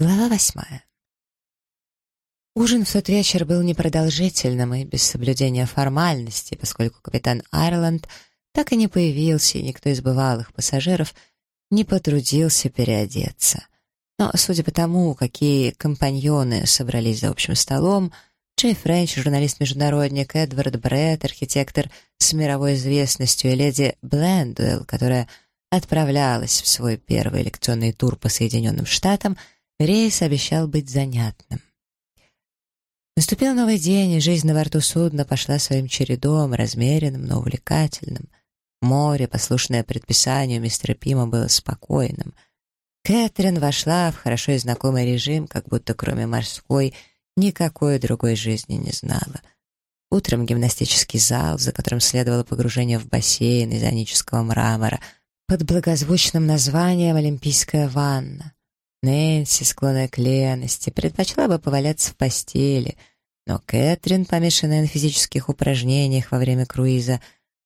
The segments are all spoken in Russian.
Глава восьмая. Ужин в тот вечер был непродолжительным и без соблюдения формальности, поскольку капитан Айрланд так и не появился, и никто из бывалых пассажиров не потрудился переодеться. Но, судя по тому, какие компаньоны собрались за общим столом, Джей Френч, журналист-международник, Эдвард Бретт, архитектор с мировой известностью, и леди Блендуэлл, которая отправлялась в свой первый лекционный тур по Соединенным Штатам — Рейс обещал быть занятным. Наступил новый день, и жизнь на борту судна пошла своим чередом, размеренным, но увлекательным. Море, послушное предписанию мистера Пима, было спокойным. Кэтрин вошла в хорошо знакомый режим, как будто кроме морской никакой другой жизни не знала. Утром гимнастический зал, за которым следовало погружение в бассейн из анического мрамора, под благозвучным названием «Олимпийская ванна». Нэнси, склонная к лености, предпочла бы поваляться в постели, но Кэтрин, помешанная на физических упражнениях во время круиза,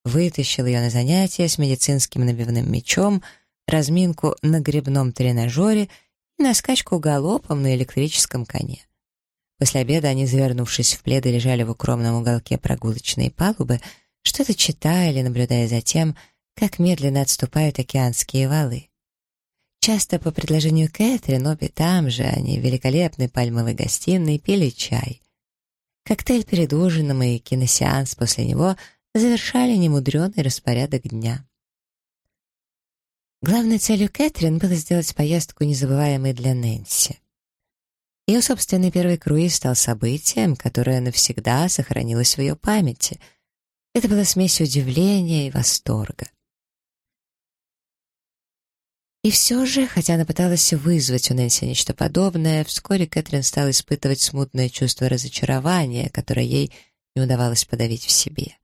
вытащил ее на занятия с медицинским набивным мечом, разминку на грибном тренажере и на скачку галопом на электрическом коне. После обеда они, завернувшись в пледы, лежали в укромном уголке прогулочной палубы, что-то читали, наблюдая за тем, как медленно отступают океанские валы. Часто по предложению Кэтрин обе там же, они в великолепной пальмовой гостиной, пили чай. Коктейль перед ужином и киносеанс после него завершали немудренный распорядок дня. Главной целью Кэтрин было сделать поездку незабываемой для Нэнси. Ее собственный первый круиз стал событием, которое навсегда сохранилось в ее памяти. Это была смесь удивления и восторга. И все же, хотя она пыталась вызвать у Нэнси нечто подобное, вскоре Кэтрин стала испытывать смутное чувство разочарования, которое ей не удавалось подавить в себе.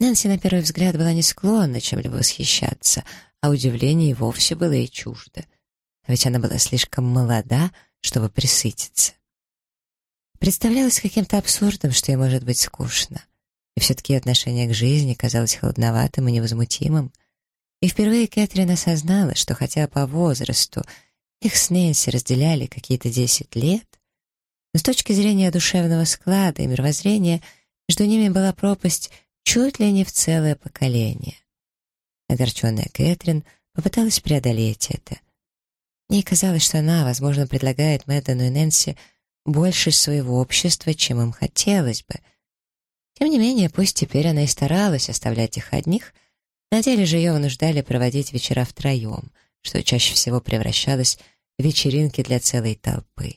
Нэнси на первый взгляд была не склонна чем-либо восхищаться, а удивление вовсе было ей чуждо. Ведь она была слишком молода, чтобы присытиться. Представлялось каким-то абсурдом, что ей может быть скучно. И все-таки отношение к жизни казалось холодноватым и невозмутимым. И впервые Кэтрин осознала, что хотя по возрасту их с Нэнси разделяли какие-то десять лет, но с точки зрения душевного склада и мировоззрения между ними была пропасть чуть ли не в целое поколение. Огорченная Кэтрин попыталась преодолеть это. Ей казалось, что она, возможно, предлагает Мэддену и Нэнси больше своего общества, чем им хотелось бы. Тем не менее, пусть теперь она и старалась оставлять их одних — на деле же ее вынуждали проводить вечера втроем, что чаще всего превращалось в вечеринки для целой толпы.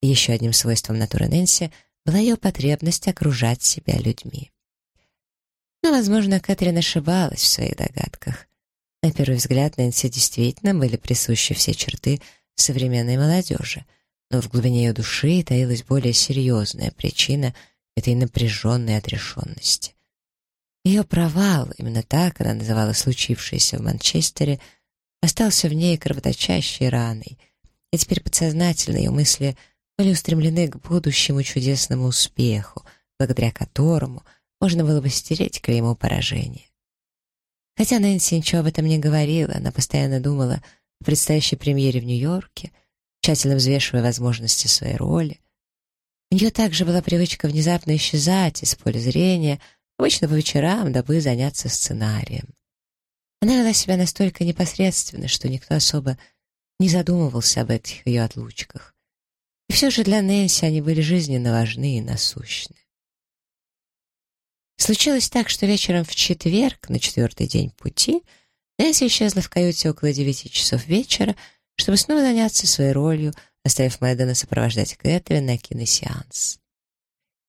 еще одним свойством натуры Нэнси была ее потребность окружать себя людьми. Но, возможно, Кэтрин ошибалась в своих догадках. На первый взгляд Нэнси действительно были присущи все черты современной молодежи, но в глубине ее души таилась более серьезная причина этой напряженной отрешенности. Ее провал, именно так она называла случившееся в Манчестере, остался в ней кровоточащей раной, и теперь подсознательно ее мысли были устремлены к будущему чудесному успеху, благодаря которому можно было бы стереть клеймо поражения. Хотя Нэнси ничего об этом не говорила, она постоянно думала о предстоящей премьере в Нью-Йорке, тщательно взвешивая возможности своей роли. У нее также была привычка внезапно исчезать из поля зрения — обычно по вечерам, дабы заняться сценарием. Она вела себя настолько непосредственно, что никто особо не задумывался об этих ее отлучках. И все же для Нэнси они были жизненно важны и насущны. Случилось так, что вечером в четверг, на четвертый день пути, Нэнси исчезла в каюте около девяти часов вечера, чтобы снова заняться своей ролью, оставив Мэддена сопровождать Кэтрин на киносеанс.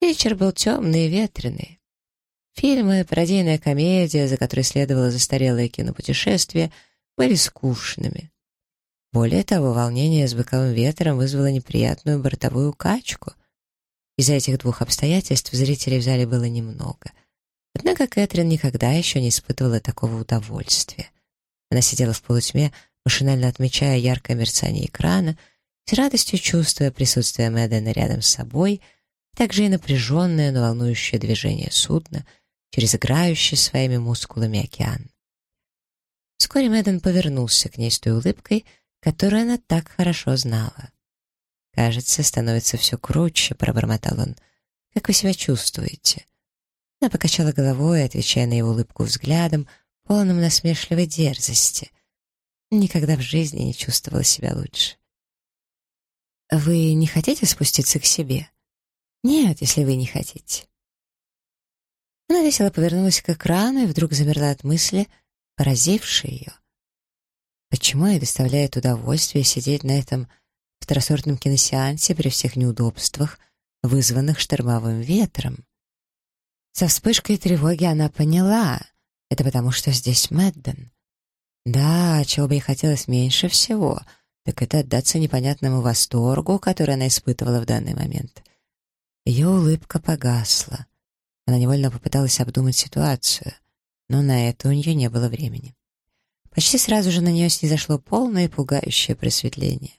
Вечер был темный и ветреный. Фильмы, пародийная комедия, за которой следовало застарелое кинопутешествие, были скучными. Более того, волнение с боковым ветром вызвало неприятную бортовую качку. Из-за этих двух обстоятельств зрителей в зале было немного. Однако Кэтрин никогда еще не испытывала такого удовольствия. Она сидела в полутьме, машинально отмечая яркое мерцание экрана, с радостью чувствуя присутствие Мэддена рядом с собой, также и напряженное, но волнующее движение судна — через играющий своими мускулами океан. Вскоре Мэдден повернулся к ней с той улыбкой, которую она так хорошо знала. «Кажется, становится все круче», — пробормотал он. «Как вы себя чувствуете?» Она покачала головой, отвечая на его улыбку взглядом, полным насмешливой дерзости. Никогда в жизни не чувствовала себя лучше. «Вы не хотите спуститься к себе?» «Нет, если вы не хотите». Она весело повернулась к экрану и вдруг замерла от мысли, поразившей ее. Почему ей доставляет удовольствие сидеть на этом второсортном киносеансе при всех неудобствах, вызванных штормовым ветром? Со вспышкой тревоги она поняла. Это потому, что здесь Мэдден. Да, чего бы ей хотелось меньше всего, так это отдаться непонятному восторгу, который она испытывала в данный момент. Ее улыбка погасла. Она невольно попыталась обдумать ситуацию, но на это у нее не было времени. Почти сразу же на нее снизошло полное и пугающее просветление.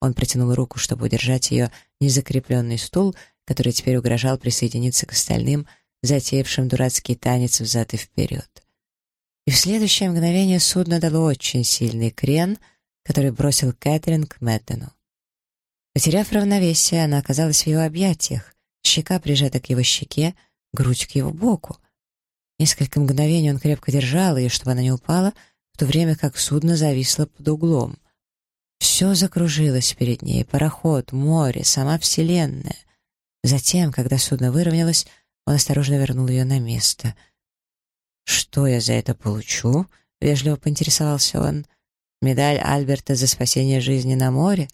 Он протянул руку, чтобы удержать ее незакрепленный стул, который теперь угрожал присоединиться к остальным, затеявшим дурацкий танец взад и вперед. И в следующее мгновение судно дало очень сильный крен, который бросил Кэтрин к Мэддену. Потеряв равновесие, она оказалась в его объятиях, щека прижата к его щеке, грудь к его боку. Несколько мгновений он крепко держал ее, чтобы она не упала, в то время как судно зависло под углом. Все закружилось перед ней — пароход, море, сама Вселенная. Затем, когда судно выровнялось, он осторожно вернул ее на место. «Что я за это получу?» — вежливо поинтересовался он. «Медаль Альберта за спасение жизни на море?»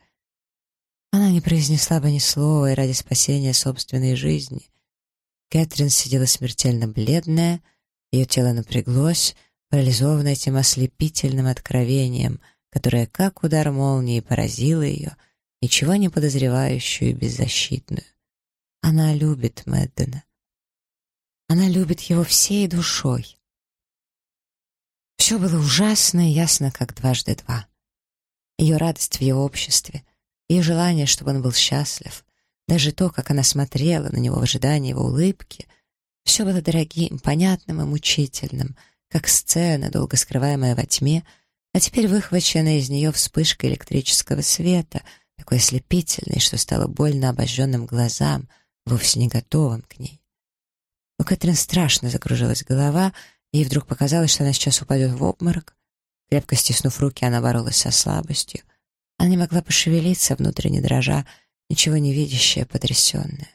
Она не произнесла бы ни слова и ради спасения собственной жизни. Кэтрин сидела смертельно бледная, ее тело напряглось, парализованное этим ослепительным откровением, которое, как удар молнии, поразило ее, ничего не подозревающую и беззащитную. Она любит Мэддена. Она любит его всей душой. Все было ужасно и ясно, как дважды два. Ее радость в его обществе, ее желание, чтобы он был счастлив, даже то, как она смотрела на него в ожидании его улыбки, все было дорогим, понятным и мучительным, как сцена, долго скрываемая во тьме, а теперь выхваченная из нее вспышка электрического света, такой ослепительной, что стало больно обожженным глазам, вовсе не готовым к ней. У Кэтрин страшно закружилась голова, и ей вдруг показалось, что она сейчас упадет в обморок. Крепко стиснув руки, она боролась со слабостью. Она не могла пошевелиться, внутренне дрожа, ничего не видящая, потрясенная.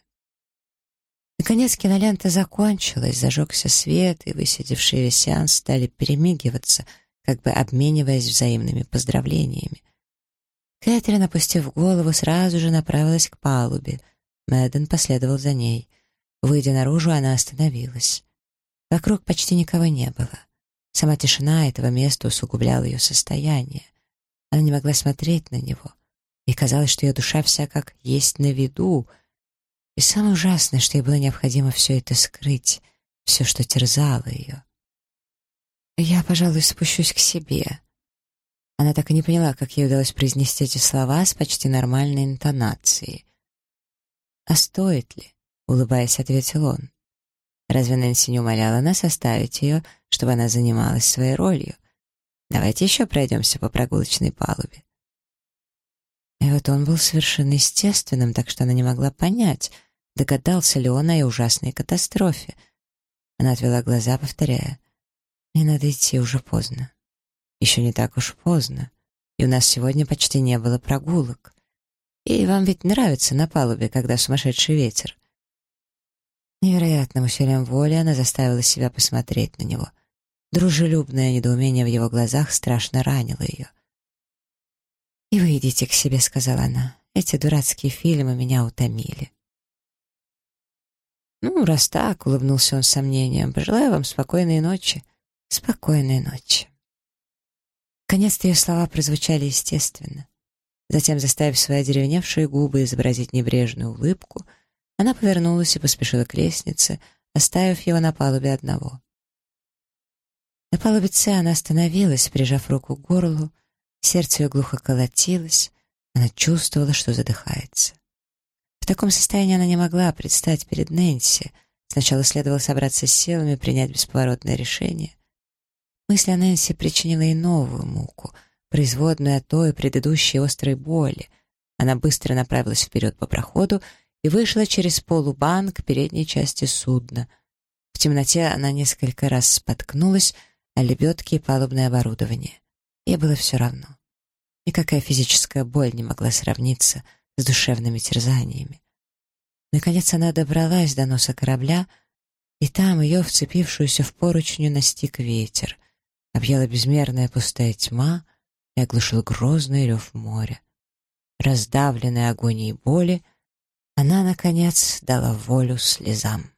Наконец кинолента закончилась, зажегся свет, и высидевшие весь сеанс стали перемигиваться, как бы обмениваясь взаимными поздравлениями. Кэтрин, опустив голову, сразу же направилась к палубе. Мэдден последовал за ней. Выйдя наружу, она остановилась. Вокруг почти никого не было. Сама тишина этого места усугубляла ее состояние. Она не могла смотреть на него. И казалось, что ее душа вся как есть на виду. И самое ужасное, что ей было необходимо все это скрыть, все, что терзало ее. «Я, пожалуй, спущусь к себе». Она так и не поняла, как ей удалось произнести эти слова с почти нормальной интонацией. «А стоит ли?» улыбаясь, ответил он. Разве Нэнси не умоляла нас оставить ее, чтобы она занималась своей ролью? Давайте еще пройдемся по прогулочной палубе. И вот он был совершенно естественным, так что она не могла понять, догадался ли он о ее ужасной катастрофе. Она отвела глаза, повторяя, «Мне надо идти, уже поздно». «Еще не так уж поздно, и у нас сегодня почти не было прогулок. И вам ведь нравится на палубе, когда сумасшедший ветер. Невероятным усилием воли она заставила себя посмотреть на него. Дружелюбное недоумение в его глазах страшно ранило ее. «И вы идите к себе», — сказала она. «Эти дурацкие фильмы меня утомили». «Ну, раз так», — улыбнулся он с сомнением, — «пожелаю вам спокойной ночи». «Спокойной ночи». Конец-то ее слова прозвучали естественно. Затем, заставив свои деревневшие губы изобразить небрежную улыбку, — она повернулась и поспешила к лестнице, оставив его на палубе одного. На палубе Ц она остановилась, прижав руку к горлу, сердце ее глухо колотилось, она чувствовала, что задыхается. В таком состоянии она не могла предстать перед Нэнси. Сначала следовало собраться с силами, принять бесповоротное решение. Мысль о Нэнси причинила ей новую муку, производную от той предыдущей острой боли. Она быстро направилась вперед по проходу и вышла через полубан к передней части судна. В темноте она несколько раз споткнулась о лебедки и палубное оборудование. Ей было все равно. Никакая физическая боль не могла сравниться с душевными терзаниями. Наконец она добралась до носа корабля, и там ее, вцепившуюся в поручню, настиг ветер. Объяла безмерная пустая тьма и оглушил грозный рев моря. Раздавленная агонией боли, она, наконец, дала волю слезам.